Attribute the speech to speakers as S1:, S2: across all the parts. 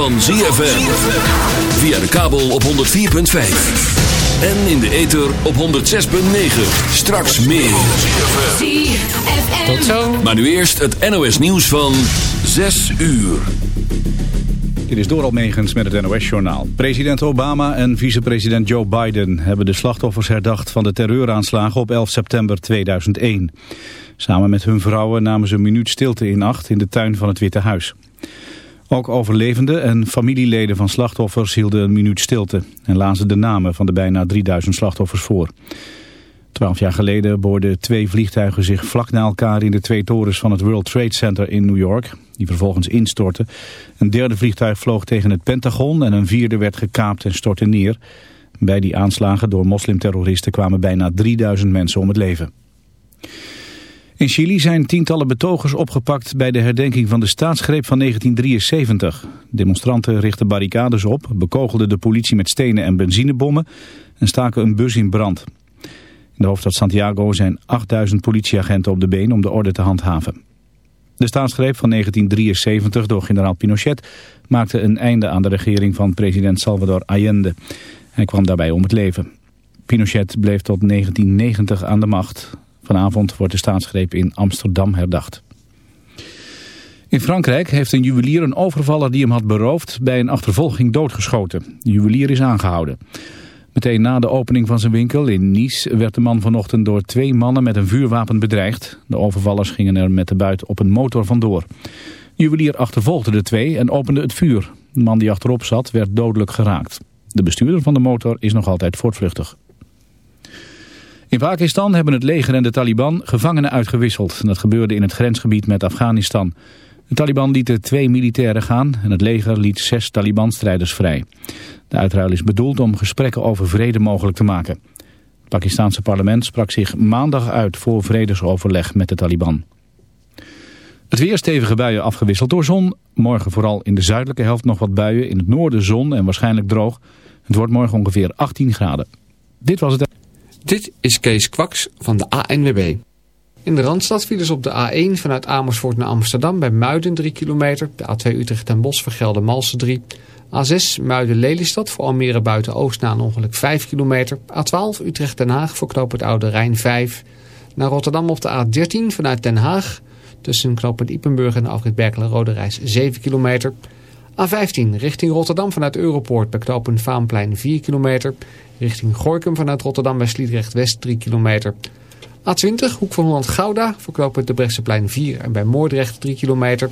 S1: van ZFM. Via de kabel op 104.5. En in de ether op 106.9. Straks meer.
S2: Tot zo.
S1: Maar nu eerst het NOS nieuws van 6 uur.
S3: Dit is Doral Megens met het NOS-journaal. President Obama en vicepresident Joe Biden hebben de slachtoffers herdacht van de terreuraanslagen op 11 september 2001. Samen met hun vrouwen namen ze een minuut stilte in acht in de tuin van het Witte Huis. Ook overlevenden en familieleden van slachtoffers hielden een minuut stilte en lazen de namen van de bijna 3000 slachtoffers voor. Twaalf jaar geleden boorden twee vliegtuigen zich vlak na elkaar in de twee torens van het World Trade Center in New York, die vervolgens instortten. Een derde vliegtuig vloog tegen het Pentagon en een vierde werd gekaapt en stortte neer. Bij die aanslagen door moslimterroristen kwamen bijna 3000 mensen om het leven. In Chili zijn tientallen betogers opgepakt bij de herdenking van de staatsgreep van 1973. Demonstranten richtten barricades op, bekogelden de politie met stenen en benzinebommen en staken een bus in brand. In de hoofdstad Santiago zijn 8000 politieagenten op de been om de orde te handhaven. De staatsgreep van 1973 door generaal Pinochet maakte een einde aan de regering van president Salvador Allende. Hij kwam daarbij om het leven. Pinochet bleef tot 1990 aan de macht. Vanavond wordt de staatsgreep in Amsterdam herdacht. In Frankrijk heeft een juwelier een overvaller die hem had beroofd bij een achtervolging doodgeschoten. De juwelier is aangehouden. Meteen na de opening van zijn winkel in Nice werd de man vanochtend door twee mannen met een vuurwapen bedreigd. De overvallers gingen er met de buit op een motor vandoor. De juwelier achtervolgde de twee en opende het vuur. De man die achterop zat werd dodelijk geraakt. De bestuurder van de motor is nog altijd voortvluchtig. In Pakistan hebben het leger en de Taliban gevangenen uitgewisseld. Dat gebeurde in het grensgebied met Afghanistan. De Taliban lieten twee militairen gaan en het leger liet zes Taliban-strijders vrij. De uitruil is bedoeld om gesprekken over vrede mogelijk te maken. Het Pakistanse parlement sprak zich maandag uit voor vredesoverleg met de Taliban. Het weer stevige buien afgewisseld door zon. Morgen vooral in de zuidelijke helft nog wat buien. In het noorden zon en waarschijnlijk droog. Het wordt morgen ongeveer 18 graden. Dit was het...
S2: Dit is Kees Kwaks van de ANWB. In de Randstad vielen op de A1 vanuit Amersfoort naar Amsterdam bij Muiden 3 kilometer. De A2 Utrecht en Bos vergelden Malsen 3. A6 Muiden-Lelystad voor Almere buiten Oost na ongeluk 5 kilometer. A12 Utrecht-Den Haag voor knoop het Oude Rijn 5. Naar Rotterdam op de A13 vanuit Den Haag. Tussen knooppunt Ippenburg en de afrit Berkelen-Rode Reis 7 kilometer. A15 richting Rotterdam vanuit Europoort bij knooppunt Vaanplein 4 kilometer. Richting Gorkum vanuit Rotterdam bij Sliedrecht West 3 kilometer. A20 Hoek van Holland-Gouda voor knooppunt de Bresseplein 4 en bij Moordrecht 3 kilometer.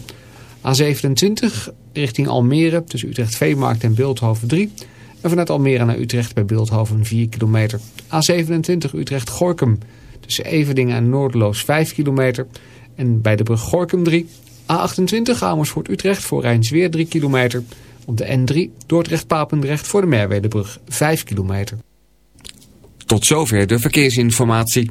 S2: A27 richting Almere tussen Utrecht Veemarkt en Beeldhoven 3. En vanuit Almere naar Utrecht bij Beeldhoven 4 kilometer. A27 Utrecht-Gorkum tussen Everdingen en Noordeloos 5 kilometer. En bij de brug Gorkum 3. A28 Amersfoort-Utrecht voor Rijnsweer 3 kilometer. Op de N3 Dordrecht-Papendrecht voor de Merwedebrug 5 kilometer. Tot zover de verkeersinformatie.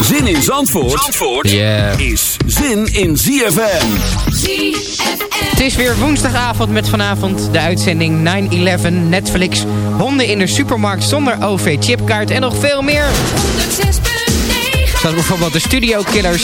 S1: Zin in Zandvoort, Zandvoort
S4: Yeah.
S1: is zin in ZFM.
S5: Het is weer woensdagavond met vanavond de uitzending 9-11 Netflix. Honden in de supermarkt zonder OV-chipkaart en nog veel meer.
S6: 106.9
S5: Zoals bijvoorbeeld de Studio Killers.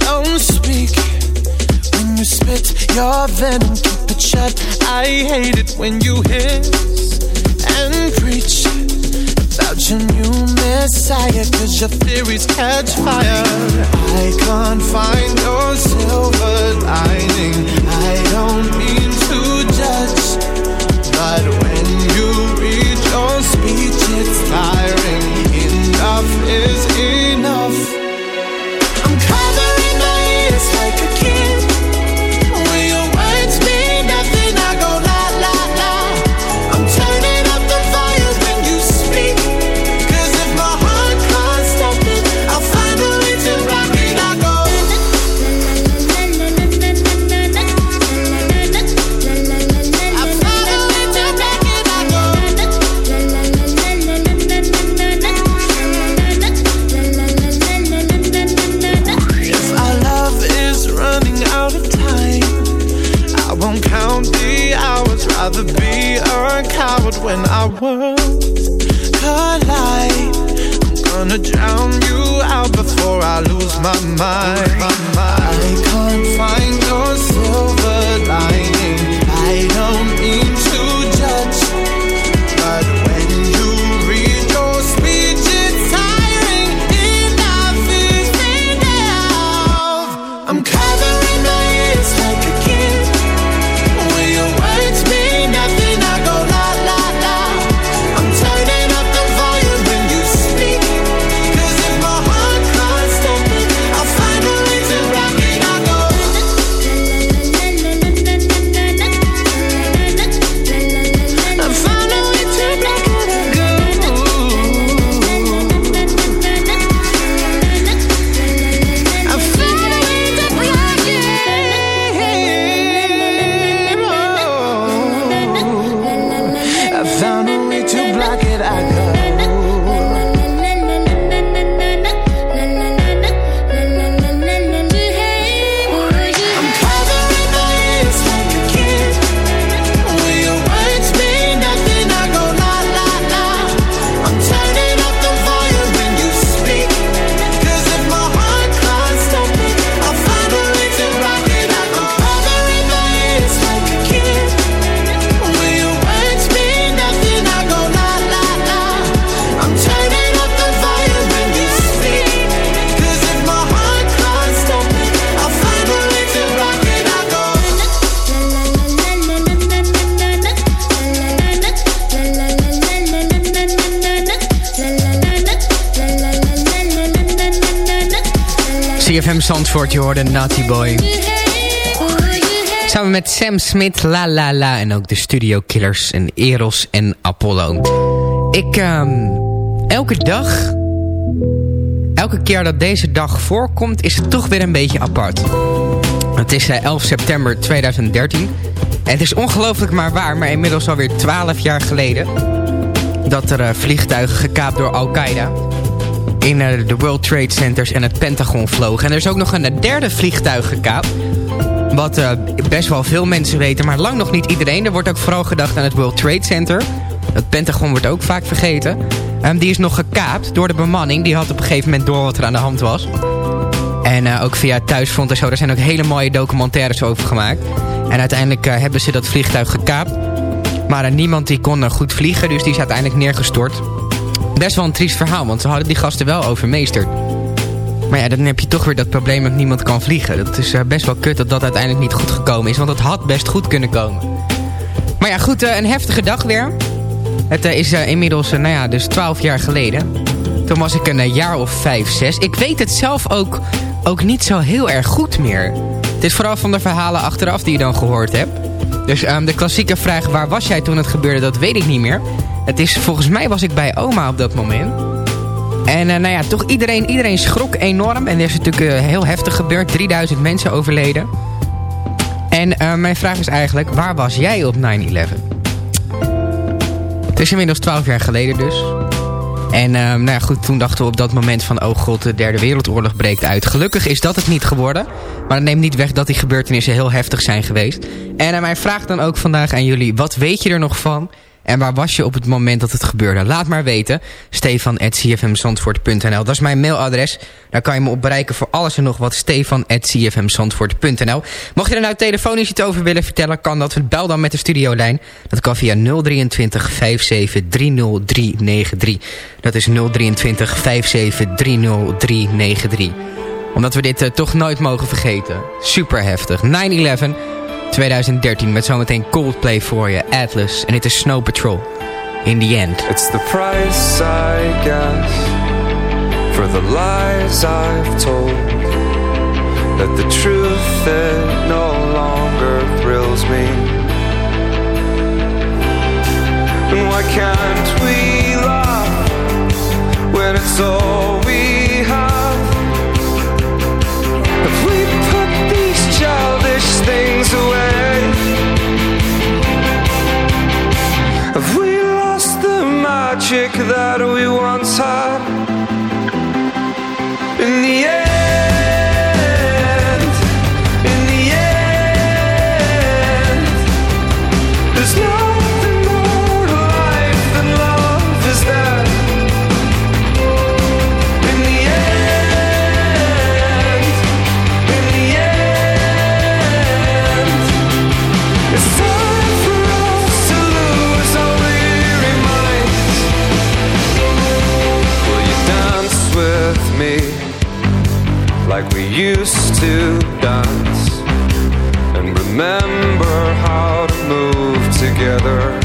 S7: Don't speak when you spit your venom. Keep it shut. I hate it when you hiss and preach Messiah, cause your theories catch fire. I can't find your silver lining. I don't mean to judge,
S8: but when you read your speech, it's tiring. Enough is enough.
S6: CFM Zandvoort, je hoorde Naughty Boy. Samen met Sam Smith, La La La en ook de Studio Killers en Eros en Apollo. Ik, ehm, elke dag, elke keer dat deze dag voorkomt, is het toch weer een beetje apart. Het is eh, 11 september 2013. En het is ongelooflijk maar waar, maar inmiddels alweer 12 jaar geleden... dat er eh, vliegtuigen gekaapt door Al-Qaeda in eh, de World Trade Centers en het Pentagon vlogen. En er is ook nog een eh, derde vliegtuig gekaapt. Wat eh, best wel veel mensen weten, maar lang nog niet iedereen. Er wordt ook vooral gedacht aan het World Trade Center. Het Pentagon wordt ook vaak vergeten. Ehm, die is nog gekaapt door de bemanning. Die had op een gegeven moment door wat er aan de hand was. En ook via Thuisfront en zo. Daar zijn ook hele mooie documentaires over gemaakt. En uiteindelijk hebben ze dat vliegtuig gekaapt. Maar niemand die kon goed vliegen. Dus die is uiteindelijk neergestort. Best wel een triest verhaal. Want ze hadden die gasten wel overmeesterd. Maar ja, dan heb je toch weer dat probleem dat niemand kan vliegen. Dat is eh, best wel kut dat dat uiteindelijk niet goed gekomen is. Want het had best goed kunnen komen. Maar ja, goed, eh, een heftige dag weer. Het eh, is inmiddels, nou ja, dus 12 jaar geleden. Toen was ik een jaar of 5, 6. Ik weet het zelf ook, ook niet zo heel erg goed meer. Het is vooral van de verhalen achteraf die je dan gehoord hebt. Dus ehm, de klassieke vraag, waar was jij toen het gebeurde, dat weet ik niet meer. Het is, volgens mij was ik bij oma op dat moment. En eh, nou ja, toch iedereen, iedereen schrok enorm. En er is natuurlijk eh, heel heftig gebeurd. 3000 mensen overleden. En eh, mijn vraag is eigenlijk, waar was jij op 9-11? Het is inmiddels 12 jaar geleden dus. En nou ja, goed, toen dachten we op dat moment van... oh god, de derde wereldoorlog breekt uit. Gelukkig is dat het niet geworden. Maar dat neemt niet weg dat die gebeurtenissen heel heftig zijn geweest. En mijn vraag dan ook vandaag aan jullie... wat weet je er nog van? En waar was je op het moment dat het gebeurde? Laat maar weten. Stefan.cfmzandvoort.nl Dat is mijn mailadres. Daar kan je me op bereiken voor alles en nog wat. Stefan.cfmzandvoort.nl Mocht je er nou telefonisch iets over willen vertellen... kan dat. Bel dan met de studiolijn. Dat kan via 023 57 30393. Dat is 023 57 30393. Omdat we dit uh, toch nooit mogen vergeten. Super heftig. 9-11... 2013 met zometeen Coldplay voor je, Atlas. En dit is Snow Patrol. In the end.
S9: It's the price I guess for the lies I've told. That the truth it no longer thrills me. And why can't we laugh when it's all things away. Have we lost the magic that we once had? In the end, like we used to dance and remember how to move together.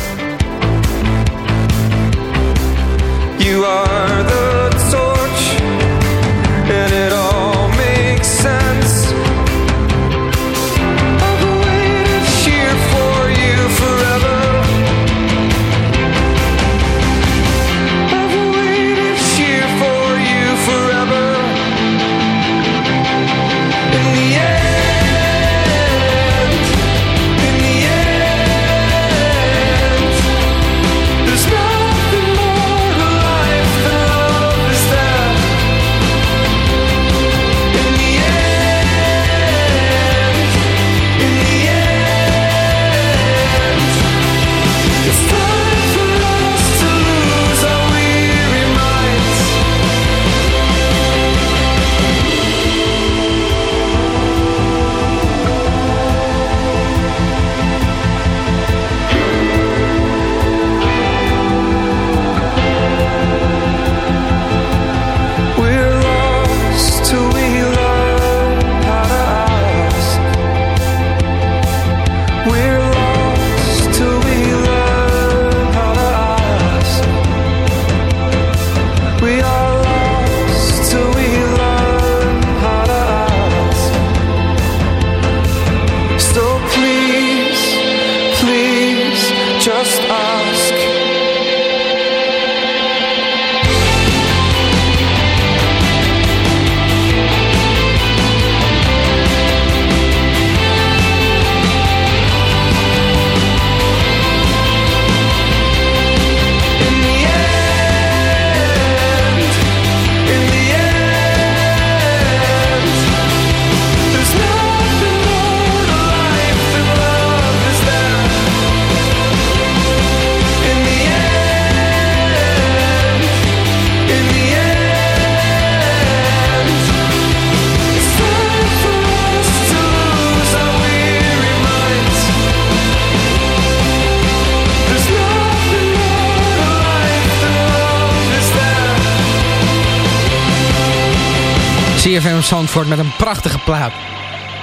S6: Zandvoort met een prachtige plaat.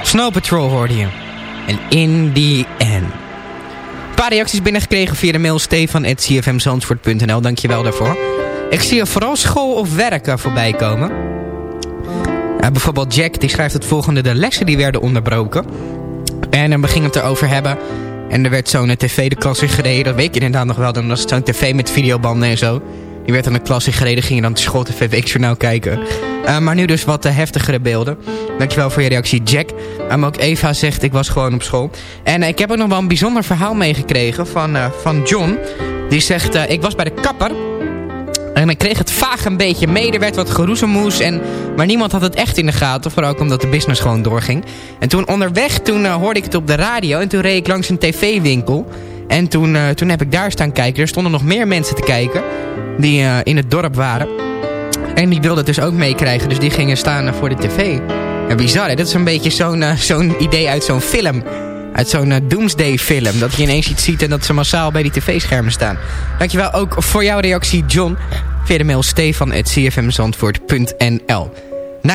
S6: Snow Patrol hoorde je. En in the end. Een paar reacties binnengekregen via de mail stefan.cfmzandvoort.nl. Dankjewel daarvoor. Ik zie er vooral school of werken voorbij komen. Bijvoorbeeld Jack, die schrijft het volgende. De lessen die werden onderbroken. En dan ging het erover hebben. En er werd zo'n tv de klas in gereden. Dat weet je inderdaad nog wel. Dan was het zo'n tv met videobanden en zo. Die werd aan de klas in gereden. Ging je dan school tv weekjournaal kijken. Eh, maar nu dus wat eh, heftigere beelden. Dankjewel voor je reactie, Jack. Um, ook Eva zegt, ik was gewoon op school. En eh, ik heb ook nog wel een bijzonder verhaal meegekregen van, eh, van John. Die zegt, eh, ik was bij de kapper. En ik kreeg het vaag een beetje mee. Er werd wat geroezemoes. En, maar niemand had het echt in de gaten. Vooral ook omdat de business gewoon doorging. En toen onderweg, toen eh, hoorde ik het op de radio. En toen reed ik langs een tv-winkel. En toen, eh, toen heb ik daar staan kijken. Er stonden nog meer mensen te kijken. Die eh, in het dorp waren. En die wilden het dus ook meekrijgen. Dus die gingen staan voor de tv. En bizar, hè? Dat is een beetje zo'n eh, zo'n idee uit zo'n film. Uit zo'n Doomsday film. Dat je ineens iets ziet en dat ze massaal bij die tv-schermen staan. Dankjewel ook voor jouw reactie, John. Via mail stefan.cfmzandvoort.nl 9-11.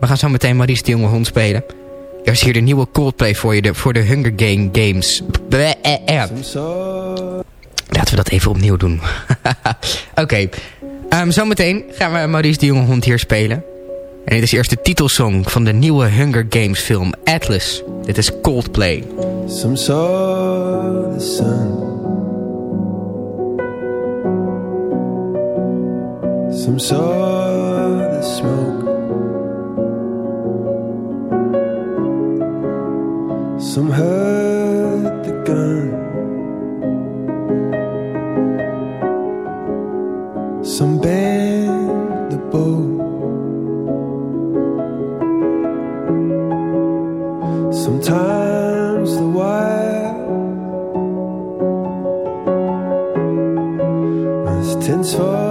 S6: We gaan zo meteen Maurice de Jonge Hond spelen. Er is hier de nieuwe Coldplay voor je, de, voor de Hunger Game Games. Eh, eh. Laten we dat even opnieuw doen. Oké. Ehm, zometeen gaan we Maurice de Jonge Hond hier spelen. En dit is eerst de titelsong van de nieuwe Hunger Games film Atlas. Dit is Coldplay.
S8: Some saw the sun. Some saw the smoke. Some heard the gun. Some bent the bow. Sometimes the wire was tense for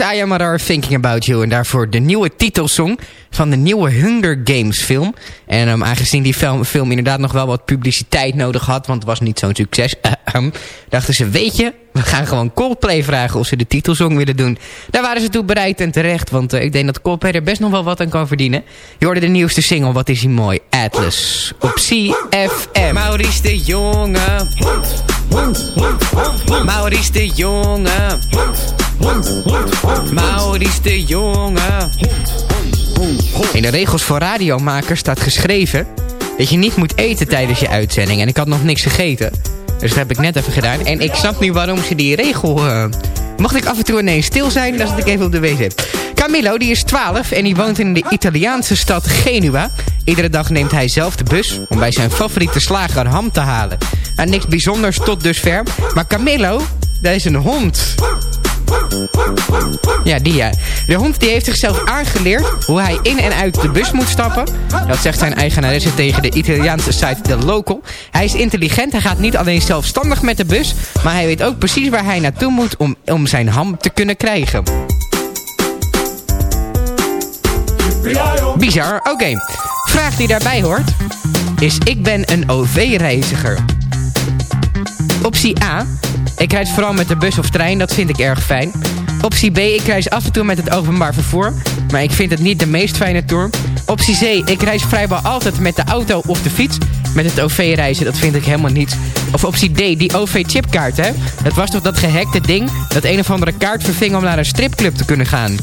S6: Am Are Thinking About You. En daarvoor de nieuwe titelsong van de nieuwe Hunger Games film. En um, aangezien die film, inderdaad nog wel wat publiciteit nodig had... want het was niet zo'n succes... Ahem, dachten ze, weet je, we gaan gewoon Coldplay vragen... of ze de titelsong willen doen. Daar waren ze toe bereid en terecht... want uh, ik denk dat Coldplay er best nog wel wat aan kan verdienen. Je hoorde de nieuwste single, wat is die mooi? Atlas, op CFM. Maurice de Jonge... Maurice de Jonge... Maurice de Jonge. In de regels voor radiomakers staat geschreven... dat je niet moet eten tijdens je uitzending. En ik had nog niks gegeten. Dus dat heb ik net even gedaan. En ik snap nu waarom ze die regel... Uh, mocht ik af en toe ineens stil zijn, dan zit ik even op de wc. Camillo, die is 12 en die woont in de Italiaanse stad Genua. Iedere dag neemt hij zelf de bus om bij zijn favoriete slager ham te halen. En niks bijzonders tot dusver. Maar Camillo, dat is een hond. Ja, die ja. De hond die heeft zichzelf aangeleerd hoe hij in en uit de bus moet stappen. Dat zegt zijn eigenaresse tegen de Italiaanse site The Local. Hij is intelligent, hij gaat niet alleen zelfstandig met de bus... maar hij weet ook precies waar hij naartoe moet om, om zijn ham te kunnen krijgen. Bizar, oké. Vraag die daarbij hoort is ik ben een OV-reiziger. Optie A. Ik reis vooral met de bus of trein, dat vind ik erg fijn. Optie B. Ik reis af en toe met het openbaar vervoer, maar ik vind het niet de meest fijne tour. Optie C. Ik reis vrijwel altijd met de auto of de fiets. Met het OV reizen, dat vind ik helemaal niet. Of optie D. Die OV-chipkaart, hè? Dat was toch dat gehackte ding dat een of andere kaart verving om naar een stripclub te kunnen gaan.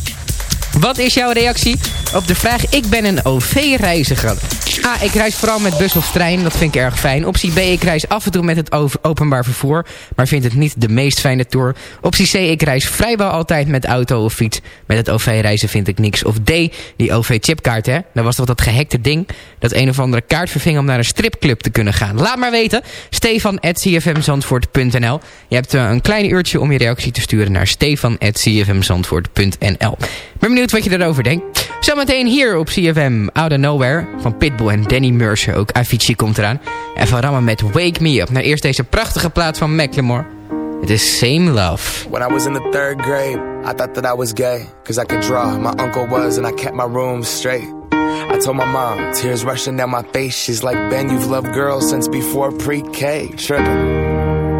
S6: Wat is jouw reactie op de vraag ik ben een OV-reiziger? A. Ik reis vooral met bus of trein, dat vind ik erg fijn. Optie B. Ik reis af en toe met het openbaar vervoer, maar vind het niet de meest fijne tour. Optie C. Ik reis vrijwel altijd met auto of fiets. Met het OV-reizen vind ik niks. Of D. Die OV-chipkaart, hè? Dat was toch dat gehackte ding dat een of andere kaart verving om naar een stripclub te kunnen gaan. Laat maar weten. Stefan.cfmzandvoort.nl Je hebt uh, een klein uurtje om je reactie te sturen naar stefan.cfmzandvoort.nl ben benieuwd wat je erover denkt. Zometeen hier op CFM Out of Nowhere van Pitbull en Danny Mercer. Ook Avicii komt eraan. En van rammen met Wake Me Up. Nou eerst deze prachtige plaat van Macklemore. Het is Same Love.
S10: When I was in the third grade, I thought that I was gay. Cause I could draw, my uncle was, and I kept my room straight. I told my mom, tears rushing down my face. She's like, Ben, you've loved girls since before pre-K. Tripping.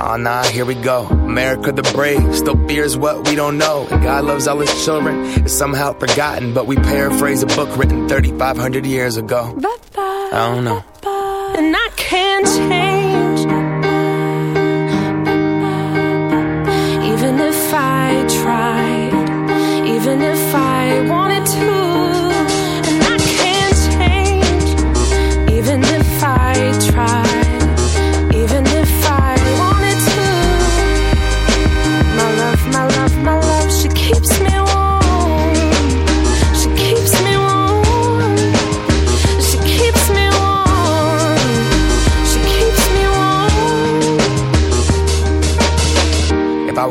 S10: Oh nah, here we go. America the brave still fears what we don't know. And God loves all his children. It's somehow forgotten, but we paraphrase a book written 3,500 years ago. I don't know.
S5: And I can't change.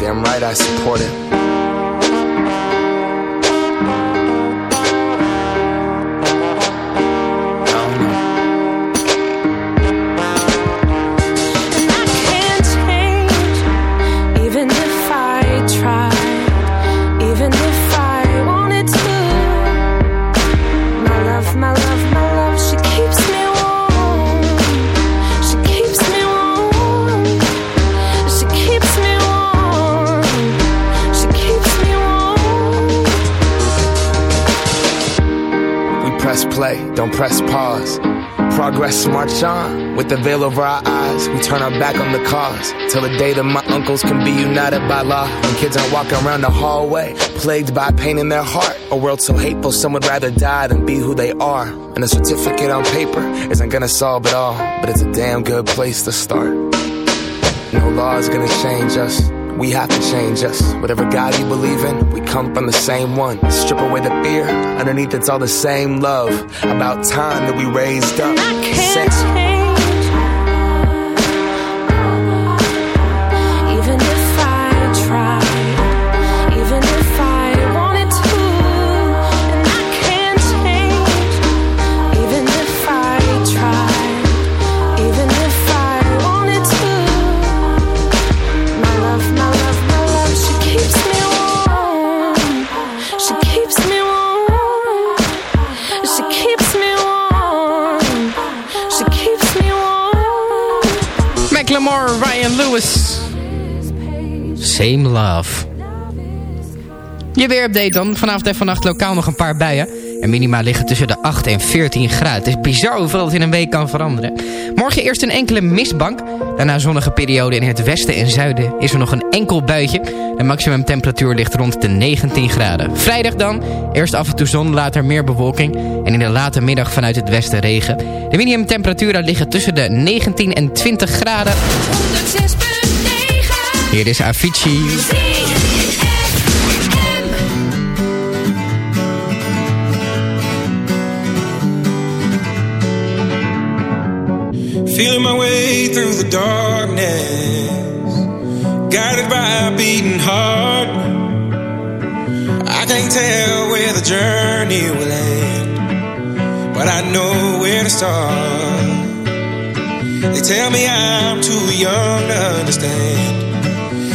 S10: Damn right I support it. Progress march on with the veil over our eyes. We turn our back on the cause till the day that my uncles can be united by law. When kids aren't walking around the hallway, plagued by pain in their heart. A world so hateful, some would rather die than be who they are. And a certificate on paper isn't gonna solve it all, but it's a damn good place to start. No law is gonna change us. We have to change us. Whatever God you believe in, we come from the same one. Strip away the fear. Underneath, it's all the same love. About time that we raised up.
S5: Can't change,
S6: Same Love. Je weerupdate dan. Vanavond en vannacht lokaal nog een paar buien. En minima liggen tussen de 8 en 14 graden. Het is bizar hoeveel het in een week kan veranderen. Morgen eerst een enkele mistbank. Daarna zonnige periode in het westen en zuiden is er nog een enkel buitje. De maximumtemperatuur ligt rond de 19 graden. Vrijdag dan. Eerst af en toe zon, later meer bewolking. En in de late middag vanuit het westen regen. De minimumtemperaturen liggen tussen de 19 en 20 graden.
S5: 106.9
S6: Hier is Avicii.
S11: Feeling my way through the darkness, guided by a beating heart. I can't tell where the journey will end, but I know where to start. They tell me I'm too young to understand.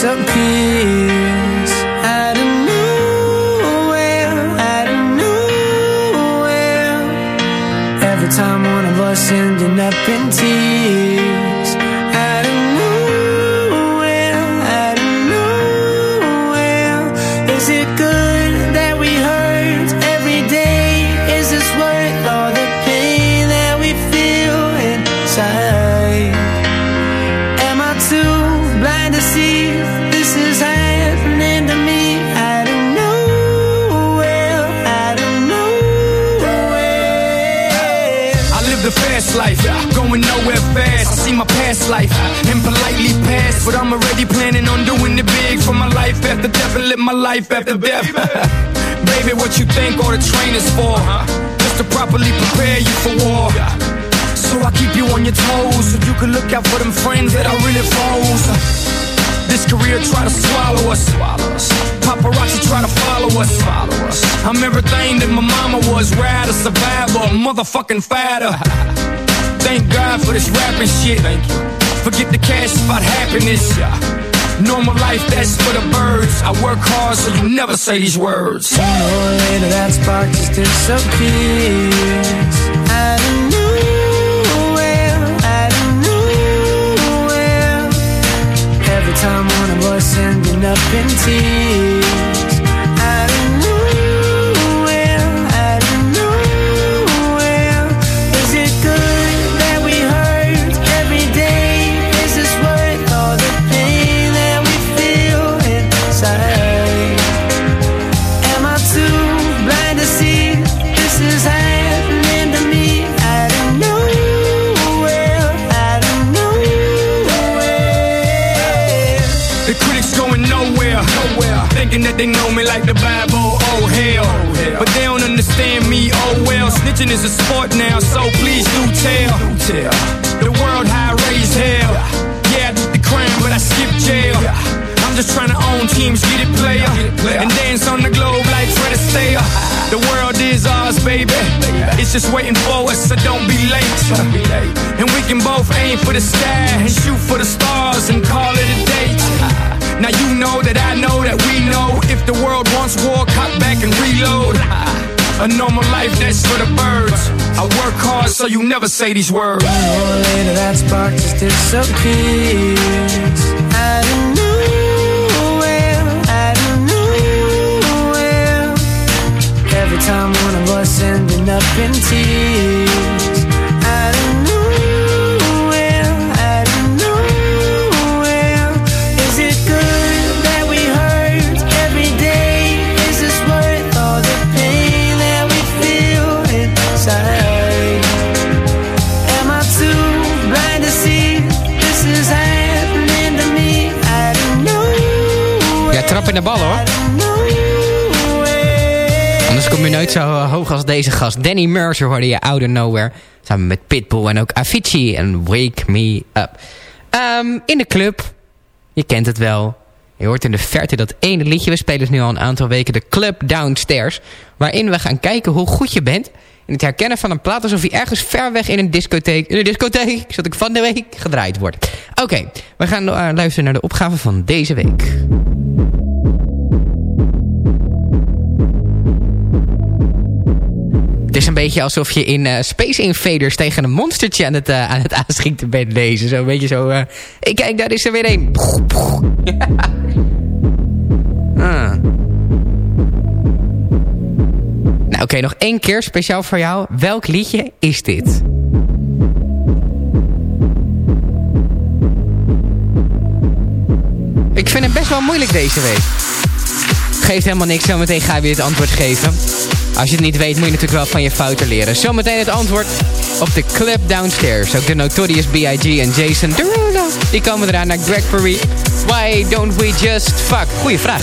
S11: some people to
S12: follow us. I'm everything that my mama was. Ride a survivor, a motherfucking fighter. Thank God for this rapping shit. Thank you. Forget the cash, about happiness. Normal life, that's for the birds. I work hard, so you never say these words.
S8: Sooner or later, that spark just disappears. Out of nowhere, out of nowhere. Every time one of us ending up in tears.
S12: They know me like the Bible, oh hell. But they don't understand me, oh well. Snitching is a sport now, so please do tell. The world I raised hell. Yeah, I did the crime, but I skipped jail. I'm just trying to own teams, get it player. And dance on the globe like Fred Astaire. The world is ours, baby. It's just waiting for us, so don't be late. And we can both aim for the sky and shoot for the stars and call it a date. Now you know that I know that we know if the world wants war, cut back and reload. A normal life that's for the birds. I work hard so you never say these words.
S8: Or later, that spark just disappears. Out of nowhere. Every time one of us ending up in tears.
S6: Trap in de bal hoor. Anders kom je nooit zo eh, hoog als deze gast. Danny Mercer hoorde je Out of Nowhere. Samen met Pitbull en ook Avicii en Wake Me Up. Ehm, in de club. Je kent het wel. Je hoort in de verte dat ene liedje. We spelen dus nu al een aantal weken de Club Downstairs. Waarin we gaan kijken hoe goed je bent. In het herkennen van een plaat alsof hij ergens ver weg in een discotheek... In een discotheek, zodat ik van de week gedraaid wordt. Oké, we gaan uh, luisteren naar de opgave van deze week. Het is een beetje alsof je in uh, Space Invaders tegen een monstertje aan het, uh, aan het aanschieten bent lezen. Zo'n beetje zo... Uh, hey, kijk, daar is er weer een. ah. Oké, nog één keer speciaal voor jou. Welk liedje is dit? Ik vind het best wel moeilijk deze week. Geeft helemaal niks, zometeen ga je weer het antwoord geven. Als je het niet weet, moet je natuurlijk wel van je fouten leren. Zometeen het antwoord op de Club Downstairs. Ook de Notorious B.I.G. en Jason Derulo. Die komen eraan naar Greg Perry. Why don't we just fuck? Goeie vraag.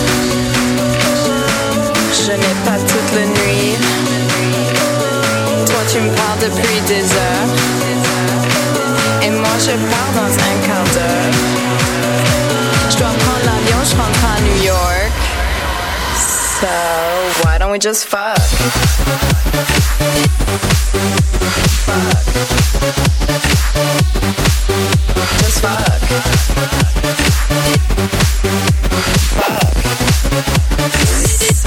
S13: depuis des heures. Et moi, je pars dans un quart d'heure. Je dois prendre l'avion, je rentre à New York. So, why don't we just fuck? Fuck. Just fuck.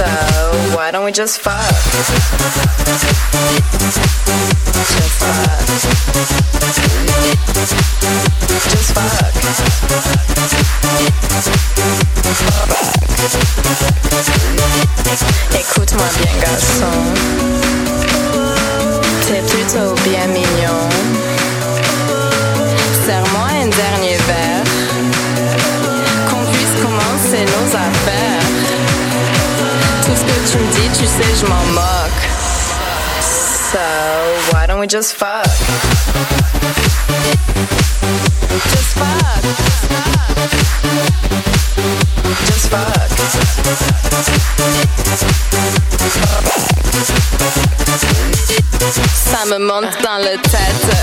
S13: So, why don't we just fuck? Just fuck. Just fuck. Écoute-moi bien, garçon. T'es plutôt bien mignon. Tu me dis, tu sais, je m'en moque. So, why don't we just fuck? Just fuck. Just fuck. Ça me monte dans le tête.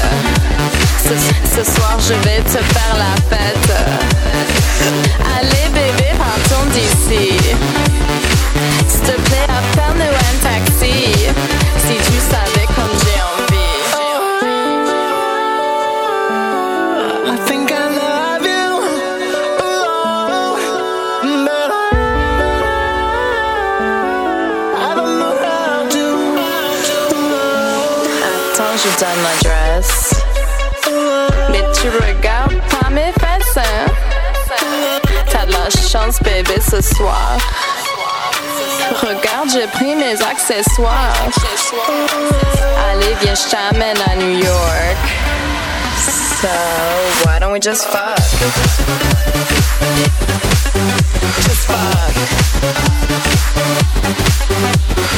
S13: Ce, soir, je vais te faire la fête. Allez, bébé, partons d'ici. S'il te plaît, appelle-nous un taxi. Si tu savais comme j'ai envie. Attends, je donne l'adresse. Mais tu regardes pas mes fesses, hein? T'as de la chance, bébé, ce soir. Regarde, j'ai pris mes accessoires. Allez, viens, je t'amène à New York. So, why don't we just fuck? Just fuck.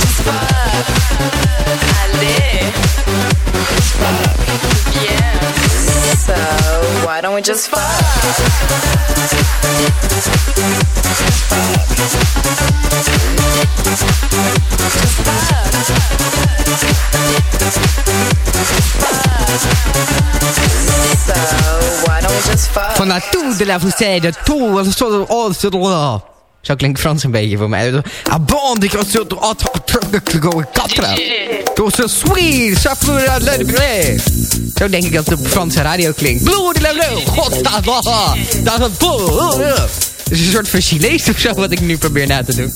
S13: Just fuck. Allez. Just fuck. Yeah. So, why don't we just fuck? So, why don't we just fuck?
S6: Van naartoe de la Foussade, toe, oh, zo klinkt Frans een beetje voor mij. Bon, ik was zo katra. Toch zo sweet, Zo denk ik dat het op Franse radio klinkt. Bloed, god, dat is een Het is een soort van Chilees of zo wat ik nu probeer na te doen.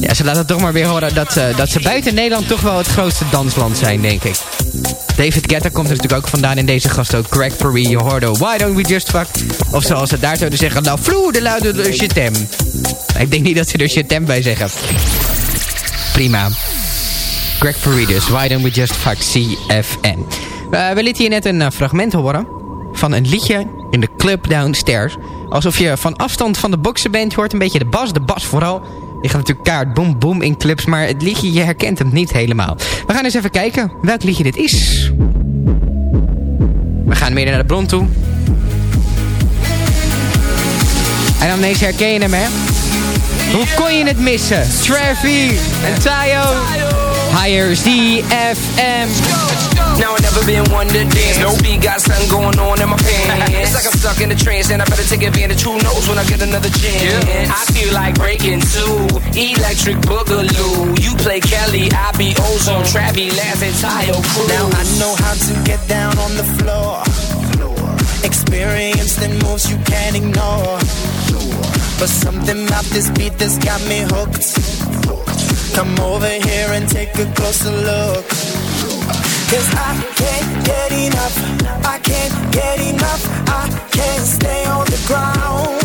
S6: Ja, ze laten toch maar weer horen dat, uh, dat ze buiten Nederland toch wel het grootste dansland zijn, denk ik. David Guetta komt er natuurlijk ook vandaan in deze gast ook. Greg Perry, je hoorde Why Don't We Just Fuck? Of zoals ze daar zouden zeggen, nou vloer de luide de chetem. Ik denk niet dat ze er chetem bij zeggen. Prima. Greg Perry dus, Why Don't We Just Fuck CFN. Uh, we lieten hier net een uh, fragment horen van een liedje in de club downstairs. Alsof je van afstand van de boxenband hoort, een beetje de bas, de bas vooral. Die gaat natuurlijk kaart boom boom in clips, maar het liedje, je herkent hem niet helemaal. We gaan eens even kijken welk liedje dit is. We gaan meer naar de bron toe. En dan ineens herken je hem, hè? Hoe kon je het missen? Traffy en Tayo. Higher ZFM.
S14: Now I never been one to dance. No beat got something going on in my pants. it's like I'm stuck in the trance, and I better take advantage. Who knows when I get another chance? Yeah. I feel like breaking two. Electric boogaloo. You play Kelly, I be ozone. Travi, Laugh, and Tayo Cruz.
S8: Now I know how to get down on the floor. Experience the moves you can't ignore. But something about this beat that's got me hooked. Come over here and take a closer look. Cause I can't get enough. I can't get enough. I can't stay on the ground.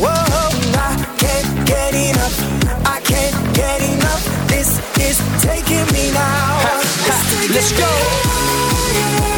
S8: Whoa, I can't get enough. I can't get enough. This is taking me now. Taking
S14: Let's go.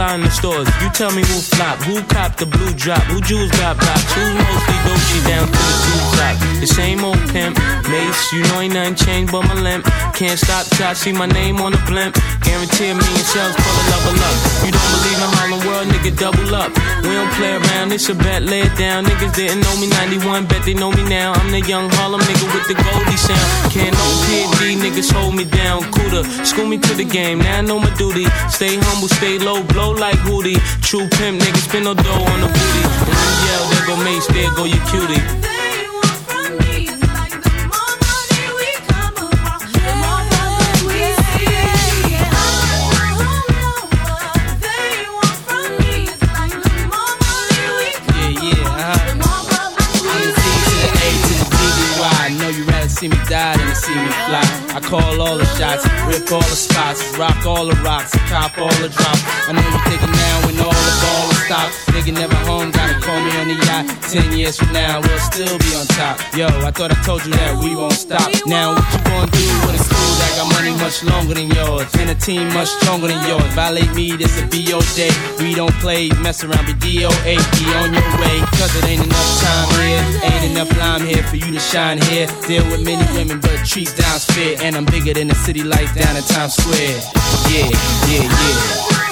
S15: out in the stores. You tell me who flop, who cop the blue drop, who jewels got blocks, who mostly Dolce down to the two top. The same old pimp, mace, you know ain't nothing changed but my limp. Can't stop till I see my name on the blimp. Guarantee a million sales for the level up. You don't believe in Harlem World, nigga, double up. We don't play around, it's a bet, lay it down. Niggas didn't know me 91, bet they know me now. I'm the young Harlem nigga with the Goldie sound. Can't no PD, niggas hold me down. Cooler, school me to the game, now I know my duty. Stay humble, stay low, blow like Hootie. True pimp, niggas spin no dough on the booty. And yell, there go Mace, there go your cutie.
S16: Call all the shots, rip all the spots, rock all the rocks, cop all the drops. I know you're thinking now when all the ball is stopped. Nigga never home, gotta call me on the yacht. Ten years from now, we'll still be on top. Yo, I thought I told you that we won't stop. Now what you gonna do with a crew that got money much longer than yours? And a team much stronger than yours. Violate me, this a BO day. We don't play, mess around, be DOA. Be on your way, cause it ain't enough time here. Ain't enough lime here for you to shine here. Deal with many women, but treat fair. And I'm bigger than the city lights down in Times Square. Yeah, yeah, yeah.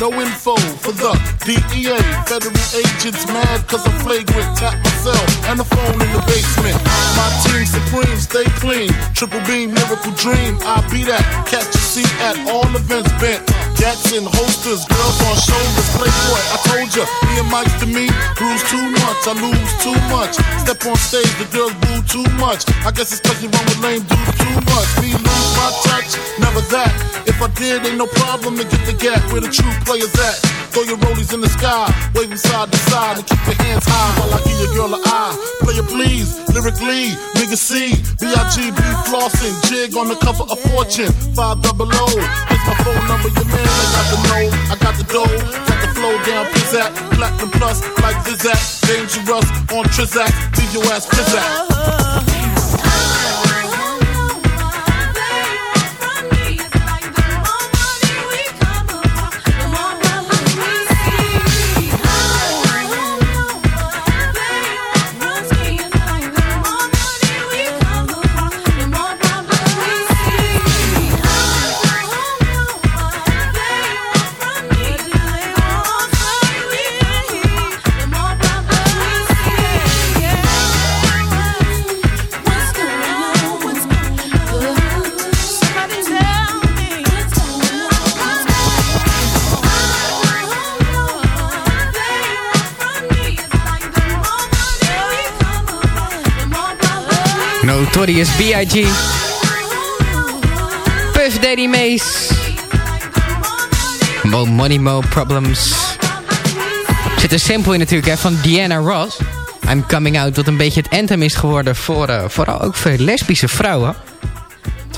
S17: No info for the DEA. Federal agents mad cause I'm flagrant. Tap myself and the phone in the basement. My team supreme, stay clean. Triple beam, miracle dream. I be that. Catch a seat at all events bent. Gats in holsters, girls on shoulders. Playboy, I told ya, me and Mike to me, cruise too much, I lose too much. Step on stage, the girls boo too much. I guess it's cause you run with lame dudes too much. Me lose my touch, never that. If I did, ain't no problem to get the gap where the true players at. Throw your rollies in the sky, them side to side, and keep your hands high while I give your girl an eye. Player please, lyrically, nigga C, B-I-G-B flossing, jig on the cover of Fortune, five double O. Here's my phone number, your man, I got the know, I got the dough, got the flow down, pizzazz, platinum plus, like Zizak, dangerous on Trizak, leave your ass pizzazz. Uh-huh.
S6: Notorious B.I.G. Puff Daddy Mace. Mo Money Mo Problems. Zit een sample in natuurlijk hè, van Diana Ross. I'm Coming Out, dat een beetje het anthem is geworden voor eh, vooral ook voor lesbische vrouwen.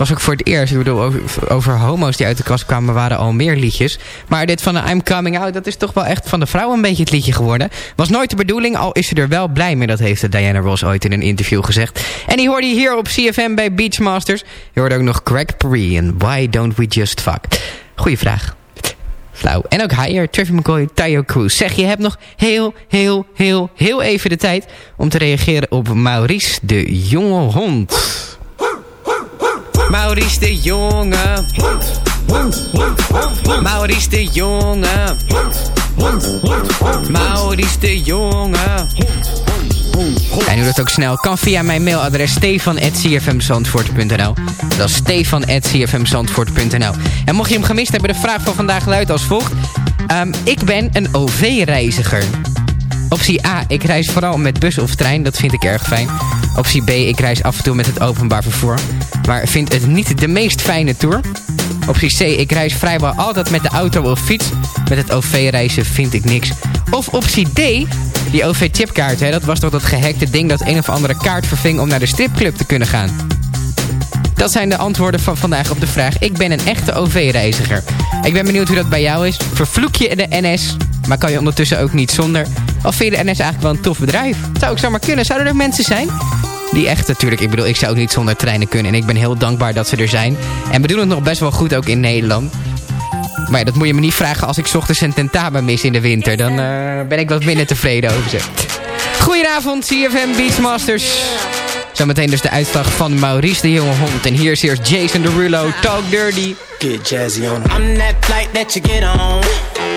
S6: Was ook voor het eerst, ik bedoel, over, over homo's die uit de kast kwamen waren al meer liedjes. Maar dit van de I'm Coming Out, dat is toch wel echt van de vrouwen een beetje het liedje geworden. Was nooit de bedoeling, al is ze er wel blij mee. Dat heeft Diana Ross ooit in een interview gezegd. En die hoorde je hier op CFM bij Beachmasters. Je hoorde ook nog Greg Perry en Why Don't We Just Fuck. Goeie vraag. Flauw. En ook Higher, Trevor McCoy, Tayo Cruz. Zeg, je hebt nog heel, heel, heel, heel even de tijd... om te reageren op Maurice de Jonge Hond. Maurice de Jonge. Maurice de Jonge. Maurice de Jonge. En doe dat ook snel. Kan via mijn mailadres stefan.cfmzandvoort.nl Dat is stefan.cfmzandvoort.nl En mocht je hem gemist hebben, de vraag van vandaag luidt als volgt. Ehm, ik ben een OV-reiziger. Optie A, ik reis vooral met bus of trein, dat vind ik erg fijn. Optie B, ik reis af en toe met het openbaar vervoer. Maar vind het niet de meest fijne tour. Optie C, ik reis vrijwel altijd met de auto of fiets. Met het OV-reizen vind ik niks. Of optie D, die OV-chipkaart, dat was toch dat gehackte ding dat een of andere kaart verving om naar de stripclub te kunnen gaan. Dat zijn de antwoorden van vandaag op de vraag. Ik ben een echte OV-reiziger. Ik ben benieuwd hoe dat bij jou is. Vervloek je de NS, maar kan je ondertussen ook niet zonder? Of vind je de NS eigenlijk wel een tof bedrijf? Zou ik zomaar kunnen. Zouden er mensen zijn die echt natuurlijk... Ik bedoel, ik zou ook niet zonder treinen kunnen. En ik ben heel dankbaar dat ze er zijn. En we doen het nog best wel goed ook in Nederland. Maar ja, dat moet je me niet vragen als ik 's ochtends een tentamen mis in de winter. Dan eh, ben ik wat minder tevreden over ze. Goedenavond, CFM Beachmasters. Zometeen dus de uitslag van Maurice de Jonge Hond. En hier is eerst Jason Derulo, Talk Dirty.
S18: Get jazzy on I'm that flight that you get on.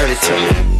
S18: Heard it to me.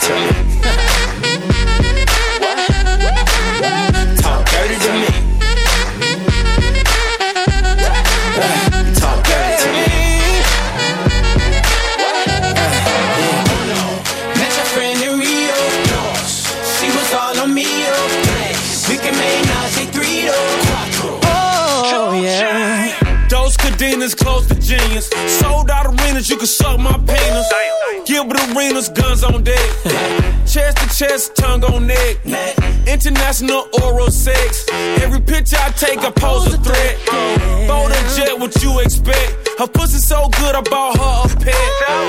S18: To me. Talk dirty to me. Talk dirty to me. Met your friend in Rio. She was all on me. Oh. We can make Najee three Oh, oh yeah.
S11: Those cadenas close to genius. Sold out arenas, you can suck my penis. Arenas, guns on deck. chest to chest, tongue on neck. International oral sex. Every picture I take, I pose a threat. Bold and jet, what you expect? Her pussy so good, I bought her a pet.